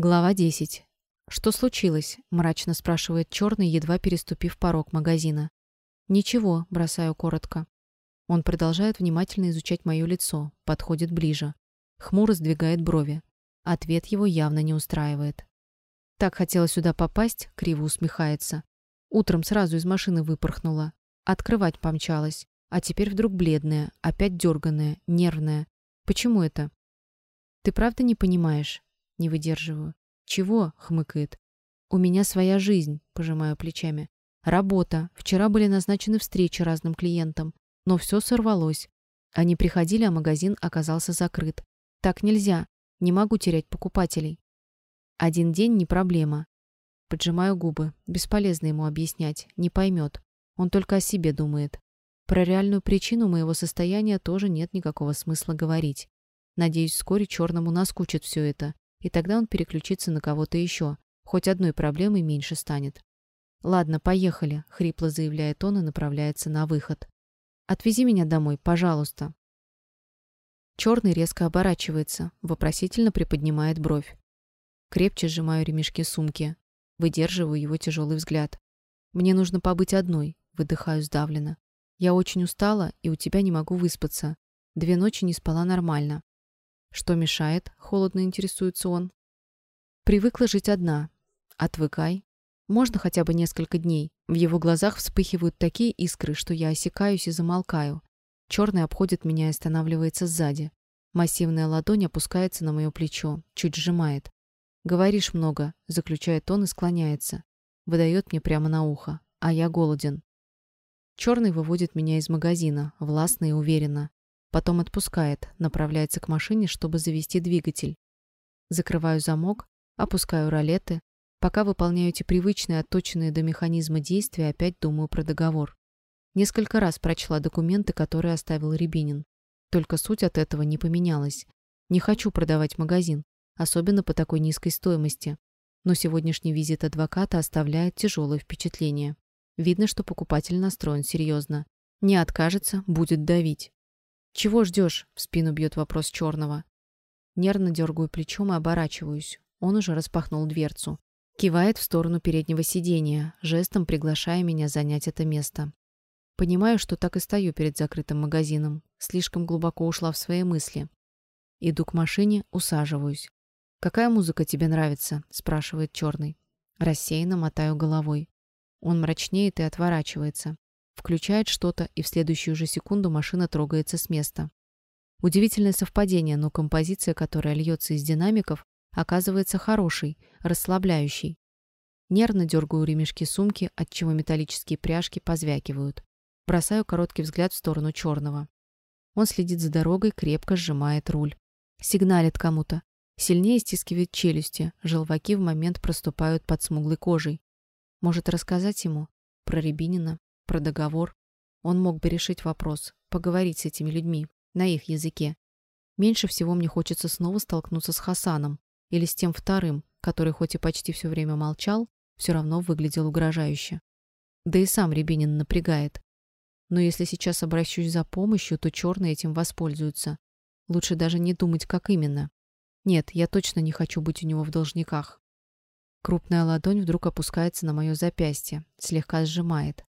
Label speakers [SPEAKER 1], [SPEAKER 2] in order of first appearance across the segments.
[SPEAKER 1] Глава 10. «Что случилось?» – мрачно спрашивает черный, едва переступив порог магазина. «Ничего», – бросаю коротко. Он продолжает внимательно изучать мое лицо, подходит ближе. Хмуро сдвигает брови. Ответ его явно не устраивает. Так хотела сюда попасть, криво усмехается. Утром сразу из машины выпорхнула. Открывать помчалась. А теперь вдруг бледная, опять дерганная, нервная. Почему это? Ты правда не понимаешь? Не выдерживаю. «Чего?» — хмыкает. «У меня своя жизнь», — пожимаю плечами. «Работа. Вчера были назначены встречи разным клиентам. Но все сорвалось. Они приходили, а магазин оказался закрыт. Так нельзя. Не могу терять покупателей. Один день не проблема. Поджимаю губы. Бесполезно ему объяснять. Не поймет. Он только о себе думает. Про реальную причину моего состояния тоже нет никакого смысла говорить. Надеюсь, вскоре черному наскучит все это, и тогда он переключится на кого-то еще. Хоть одной проблемой меньше станет. «Ладно, поехали», — хрипло заявляет он и направляется на выход. «Отвези меня домой, пожалуйста». Черный резко оборачивается, вопросительно приподнимает бровь. Крепче сжимаю ремешки сумки. Выдерживаю его тяжелый взгляд. «Мне нужно побыть одной», — выдыхаю сдавленно. «Я очень устала, и у тебя не могу выспаться. Две ночи не спала нормально. Что мешает? Холодно интересуется он. Привыкла жить одна. Отвыкай. Можно хотя бы несколько дней. В его глазах вспыхивают такие искры, что я осекаюсь и замолкаю. Черный обходит меня и останавливается сзади. Массивная ладонь опускается на мое плечо, чуть сжимает. «Говоришь много», — заключает он и склоняется. Выдает мне прямо на ухо. А я голоден. Черный выводит меня из магазина, властно и уверенно. Потом отпускает, направляется к машине, чтобы завести двигатель. Закрываю замок, опускаю ролеты. Пока выполняю эти привычные, отточенные до механизма действия, опять думаю про договор. Несколько раз прочла документы, которые оставил Рябинин. Только суть от этого не поменялась. Не хочу продавать магазин, особенно по такой низкой стоимости. Но сегодняшний визит адвоката оставляет тяжелое впечатление. Видно, что покупатель настроен серьезно. Не откажется, будет давить. «Чего ждешь?» — в спину бьет вопрос черного. Нервно дергаю плечом и оборачиваюсь. Он уже распахнул дверцу. Кивает в сторону переднего сидения, жестом приглашая меня занять это место. Понимаю, что так и стою перед закрытым магазином. Слишком глубоко ушла в свои мысли. Иду к машине, усаживаюсь. «Какая музыка тебе нравится?» — спрашивает черный. Рассеянно мотаю головой. Он мрачнеет и отворачивается. Включает что-то, и в следующую же секунду машина трогается с места. Удивительное совпадение, но композиция, которая льется из динамиков, оказывается хорошей, расслабляющей. Нервно дергаю ремешки сумки, отчего металлические пряжки позвякивают. Бросаю короткий взгляд в сторону черного. Он следит за дорогой, крепко сжимает руль. Сигналит кому-то. Сильнее стискивает челюсти, желваки в момент проступают под смуглой кожей. Может рассказать ему про Рябинина, про договор. Он мог бы решить вопрос, поговорить с этими людьми, на их языке. Меньше всего мне хочется снова столкнуться с Хасаном или с тем вторым, который хоть и почти все время молчал, все равно выглядел угрожающе. Да и сам Рябинин напрягает. Но если сейчас обращусь за помощью, то черные этим воспользуются. Лучше даже не думать, как именно. Нет, я точно не хочу быть у него в должниках. Крупная ладонь вдруг опускается на мое запястье, слегка сжимает.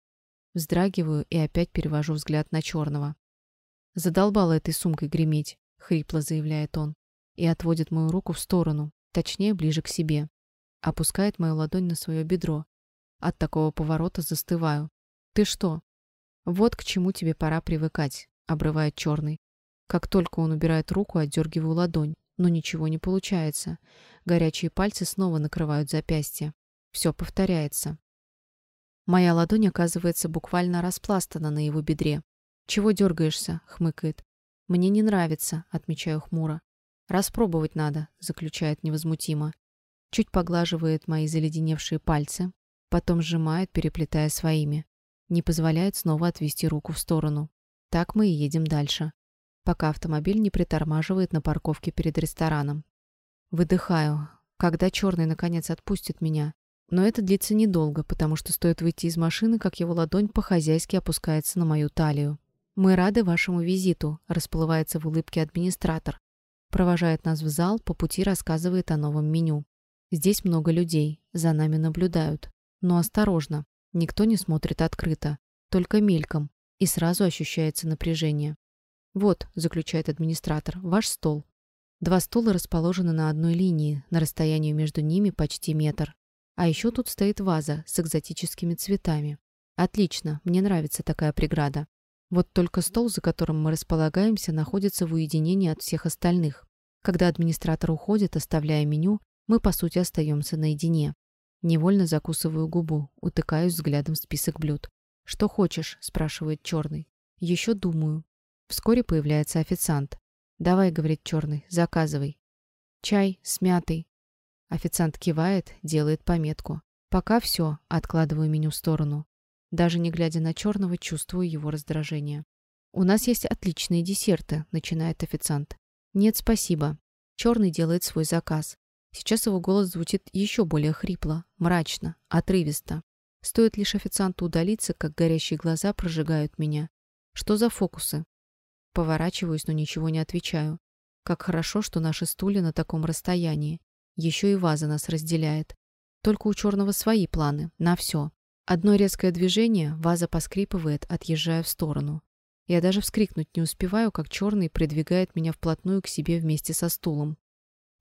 [SPEAKER 1] Вздрагиваю и опять перевожу взгляд на черного. «Задолбала этой сумкой греметь», — хрипло заявляет он, и отводит мою руку в сторону, точнее, ближе к себе. Опускает мою ладонь на свое бедро. От такого поворота застываю. «Ты что?» «Вот к чему тебе пора привыкать», — обрывает черный. Как только он убирает руку, отдергиваю ладонь, но ничего не получается. Горячие пальцы снова накрывают запястье. Все повторяется. Моя ладонь оказывается буквально распластана на его бедре. «Чего дергаешься?» — хмыкает. «Мне не нравится», — отмечаю хмуро. «Распробовать надо», — заключает невозмутимо. Чуть поглаживает мои заледеневшие пальцы, потом сжимает, переплетая своими. Не позволяет снова отвести руку в сторону. Так мы и едем дальше, пока автомобиль не притормаживает на парковке перед рестораном. Выдыхаю, когда черный наконец отпустит меня. Но это длится недолго, потому что стоит выйти из машины, как его ладонь по-хозяйски опускается на мою талию. «Мы рады вашему визиту», — расплывается в улыбке администратор. Провожает нас в зал, по пути рассказывает о новом меню. Здесь много людей, за нами наблюдают. Но осторожно, никто не смотрит открыто, только мельком, и сразу ощущается напряжение. «Вот», — заключает администратор, — «ваш стол». Два стула расположены на одной линии, на расстоянии между ними почти метр. А еще тут стоит ваза с экзотическими цветами. Отлично, мне нравится такая преграда. Вот только стол, за которым мы располагаемся, находится в уединении от всех остальных. Когда администратор уходит, оставляя меню, мы, по сути, остаемся наедине. Невольно закусываю губу, утыкаюсь взглядом в список блюд. «Что хочешь?» – спрашивает черный. «Еще думаю». Вскоре появляется официант. «Давай», — говорит черный, — «заказывай». «Чай с мятой». Официант кивает, делает пометку. «Пока все», — откладываю меню в сторону. Даже не глядя на черного, чувствую его раздражение. «У нас есть отличные десерты», — начинает официант. «Нет, спасибо». Черный делает свой заказ. Сейчас его голос звучит еще более хрипло, мрачно, отрывисто. Стоит лишь официанту удалиться, как горящие глаза прожигают меня. Что за фокусы? Поворачиваюсь, но ничего не отвечаю. Как хорошо, что наши стулья на таком расстоянии. Еще и ваза нас разделяет. Только у черного свои планы, на все. Одно резкое движение, ваза поскрипывает, отъезжая в сторону. Я даже вскрикнуть не успеваю, как черный придвигает меня вплотную к себе вместе со стулом.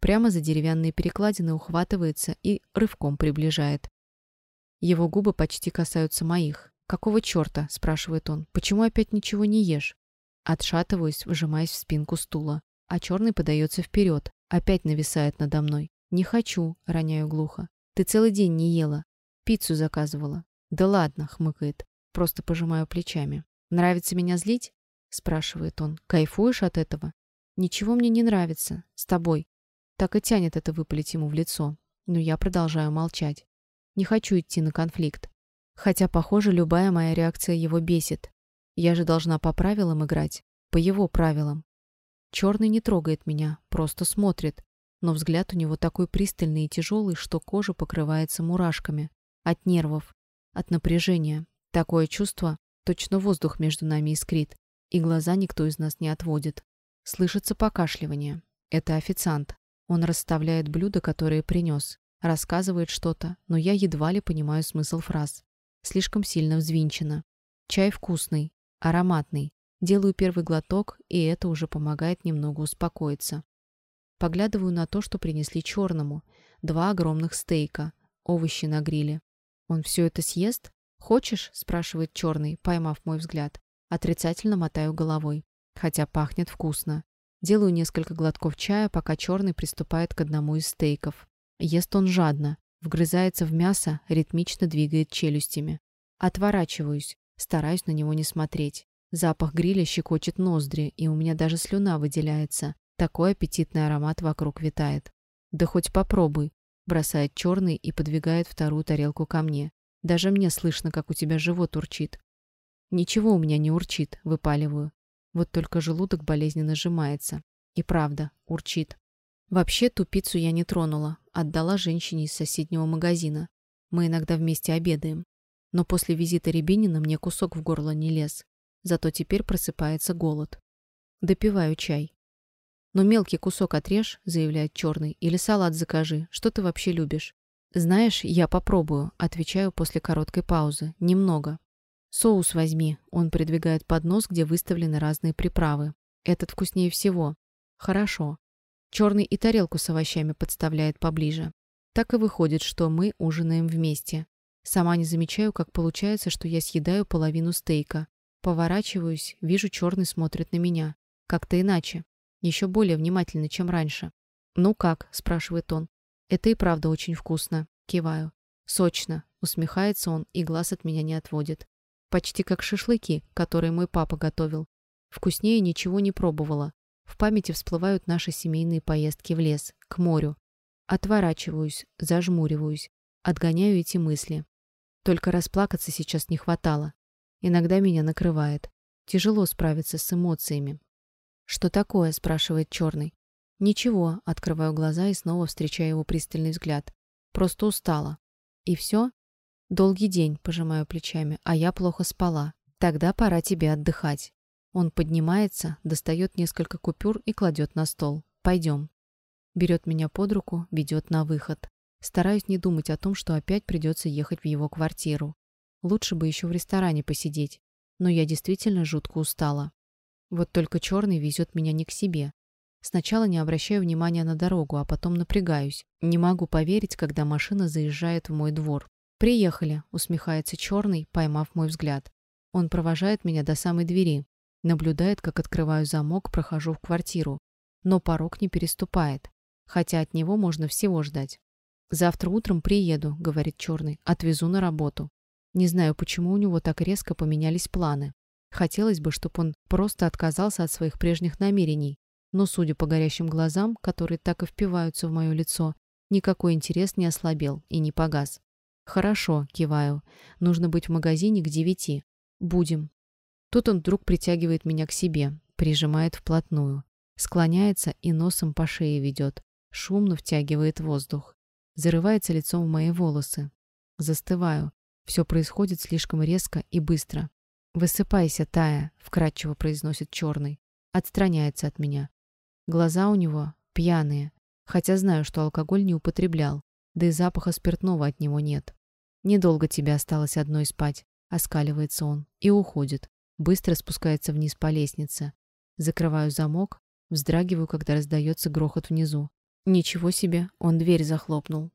[SPEAKER 1] Прямо за деревянные перекладины ухватывается и рывком приближает. Его губы почти касаются моих. «Какого черта?» – спрашивает он. «Почему опять ничего не ешь?» Отшатываюсь, вжимаясь в спинку стула. А черный подается вперед, опять нависает надо мной. «Не хочу», — роняю глухо. «Ты целый день не ела. Пиццу заказывала». «Да ладно», — хмыкает. Просто пожимаю плечами. «Нравится меня злить?» — спрашивает он. «Кайфуешь от этого?» «Ничего мне не нравится. С тобой». Так и тянет это выпалить ему в лицо. Но я продолжаю молчать. Не хочу идти на конфликт. Хотя, похоже, любая моя реакция его бесит. Я же должна по правилам играть, по его правилам. Черный не трогает меня, просто смотрит, но взгляд у него такой пристальный и тяжелый, что кожа покрывается мурашками. От нервов, от напряжения. Такое чувство, точно воздух между нами искрит, и глаза никто из нас не отводит. Слышится покашливание. Это официант. Он расставляет блюда, которые принес, рассказывает что-то, но я едва ли понимаю смысл фраз. Слишком сильно взвинчено. Чай вкусный, Ароматный. Делаю первый глоток, и это уже помогает немного успокоиться. Поглядываю на то, что принесли черному. Два огромных стейка, овощи на гриле. Он все это съест? Хочешь? спрашивает черный, поймав мой взгляд. Отрицательно мотаю головой. Хотя пахнет вкусно. Делаю несколько глотков чая, пока черный приступает к одному из стейков. Ест он жадно, вгрызается в мясо, ритмично двигает челюстями. Отворачиваюсь, Стараюсь на него не смотреть. Запах гриля щекочет ноздри, и у меня даже слюна выделяется. Такой аппетитный аромат вокруг витает. «Да хоть попробуй», — бросает черный и подвигает вторую тарелку ко мне. «Даже мне слышно, как у тебя живот урчит». «Ничего у меня не урчит», — выпаливаю. Вот только желудок болезненно сжимается. И правда, урчит. Вообще ту пиццу я не тронула. Отдала женщине из соседнего магазина. Мы иногда вместе обедаем. Но после визита Рябинина мне кусок в горло не лез. Зато теперь просыпается голод. Допиваю чай. «Но мелкий кусок отрежь», — заявляет черный, — «или салат закажи. Что ты вообще любишь?» «Знаешь, я попробую», — отвечаю после короткой паузы. «Немного». «Соус возьми», — он придвигает поднос, где выставлены разные приправы. «Этот вкуснее всего». «Хорошо». Черный и тарелку с овощами подставляет поближе. Так и выходит, что мы ужинаем вместе. Сама не замечаю, как получается, что я съедаю половину стейка. Поворачиваюсь, вижу, черный смотрит на меня. Как-то иначе. Еще более внимательно, чем раньше. «Ну как?» – спрашивает он. «Это и правда очень вкусно». Киваю. «Сочно». Усмехается он и глаз от меня не отводит. Почти как шашлыки, которые мой папа готовил. Вкуснее ничего не пробовала. В памяти всплывают наши семейные поездки в лес, к морю. Отворачиваюсь, зажмуриваюсь, отгоняю эти мысли. Только расплакаться сейчас не хватало. Иногда меня накрывает. Тяжело справиться с эмоциями. «Что такое?» – спрашивает черный. «Ничего», – открываю глаза и снова встречаю его пристальный взгляд. «Просто устала». «И все?» «Долгий день», – пожимаю плечами, а я плохо спала. «Тогда пора тебе отдыхать». Он поднимается, достает несколько купюр и кладет на стол. «Пойдем». Берет меня под руку, ведет на выход. Стараюсь не думать о том, что опять придется ехать в его квартиру. Лучше бы еще в ресторане посидеть. Но я действительно жутко устала. Вот только черный везет меня не к себе. Сначала не обращаю внимания на дорогу, а потом напрягаюсь. Не могу поверить, когда машина заезжает в мой двор. «Приехали», — усмехается черный, поймав мой взгляд. Он провожает меня до самой двери. Наблюдает, как открываю замок, прохожу в квартиру. Но порог не переступает. Хотя от него можно всего ждать. «Завтра утром приеду», — говорит черный. «Отвезу на работу». Не знаю, почему у него так резко поменялись планы. Хотелось бы, чтобы он просто отказался от своих прежних намерений. Но, судя по горящим глазам, которые так и впиваются в мое лицо, никакой интерес не ослабел и не погас. «Хорошо», — киваю. «Нужно быть в магазине к девяти. Будем». Тут он вдруг притягивает меня к себе, прижимает вплотную. Склоняется и носом по шее ведет. Шумно втягивает воздух. Зарывается лицом в мои волосы. Застываю. Все происходит слишком резко и быстро. «Высыпайся, Тая», — вкратчиво произносит черный. Отстраняется от меня. Глаза у него пьяные, хотя знаю, что алкоголь не употреблял, да и запаха спиртного от него нет. «Недолго тебе осталось одной спать», — оскаливается он и уходит. Быстро спускается вниз по лестнице. Закрываю замок, вздрагиваю, когда раздается грохот внизу. Ничего себе, он дверь захлопнул.